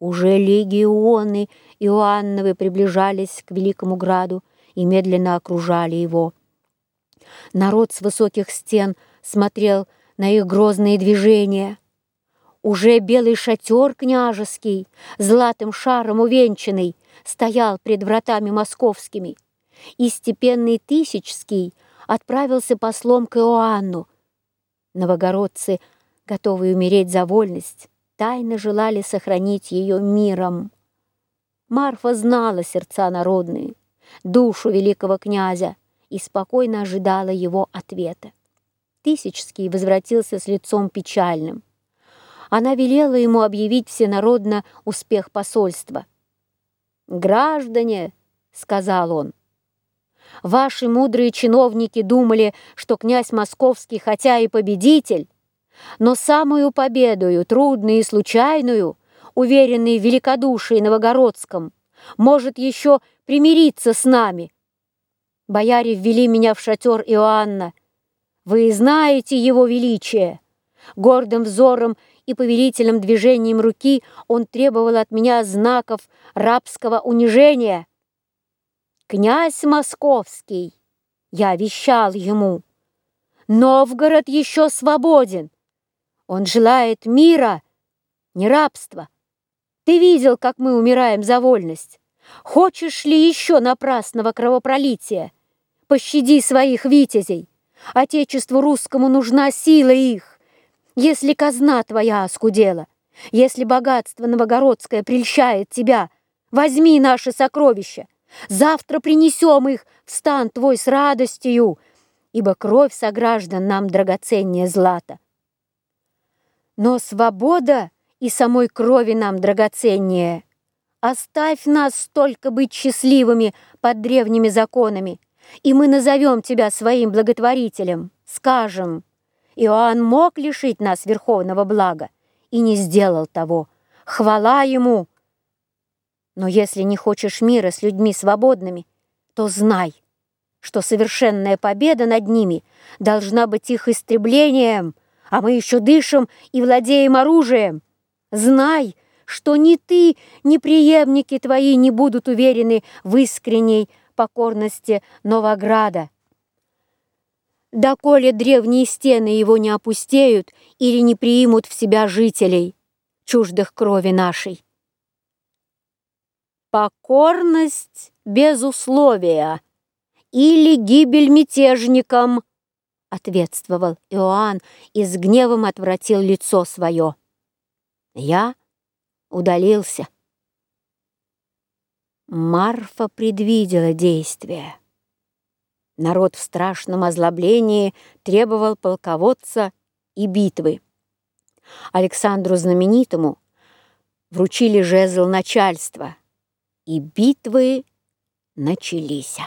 Уже легионы Иоанновы приближались к Великому Граду и медленно окружали его. Народ с высоких стен смотрел на их грозные движения. Уже белый шатер княжеский, златым шаром увенчанный, стоял пред вратами московскими, и степенный Тысячский отправился послом к Иоанну. Новогородцы, готовые умереть за вольность, тайно желали сохранить ее миром. Марфа знала сердца народные, душу великого князя и спокойно ожидала его ответа. Тысячский возвратился с лицом печальным. Она велела ему объявить всенародно успех посольства. «Граждане!» — сказал он. «Ваши мудрые чиновники думали, что князь Московский, хотя и победитель, но самую победою, трудную и случайную, уверенный в великодушии Новогородском, может еще примириться с нами. Бояре ввели меня в шатер Иоанна. Вы знаете его величие. Гордым взором и повелительным движением руки он требовал от меня знаков рабского унижения. «Князь Московский!» Я вещал ему. «Новгород еще свободен!» Он желает мира, не рабства. Ты видел, как мы умираем за вольность. Хочешь ли еще напрасного кровопролития? Пощади своих витязей. Отечеству русскому нужна сила их. Если казна твоя оскудела, если богатство новогородское прельщает тебя, возьми наши сокровища. Завтра принесем их в стан твой с радостью, ибо кровь сограждан нам драгоценнее злата. Но свобода и самой крови нам драгоценнее. Оставь нас только быть счастливыми под древними законами, и мы назовем тебя своим благотворителем. Скажем, Иоанн мог лишить нас верховного блага и не сделал того. Хвала ему! Но если не хочешь мира с людьми свободными, то знай, что совершенная победа над ними должна быть их истреблением – а мы еще дышим и владеем оружием. Знай, что ни ты, ни преемники твои не будут уверены в искренней покорности Новограда. Доколе древние стены его не опустеют или не примут в себя жителей, чуждых крови нашей. Покорность без условия или гибель мятежникам – ответствовал Иоанн и с гневом отвратил лицо свое. Я удалился. Марфа предвидела действие. Народ в страшном озлоблении требовал полководца и битвы. Александру Знаменитому вручили жезл начальства, и битвы начались.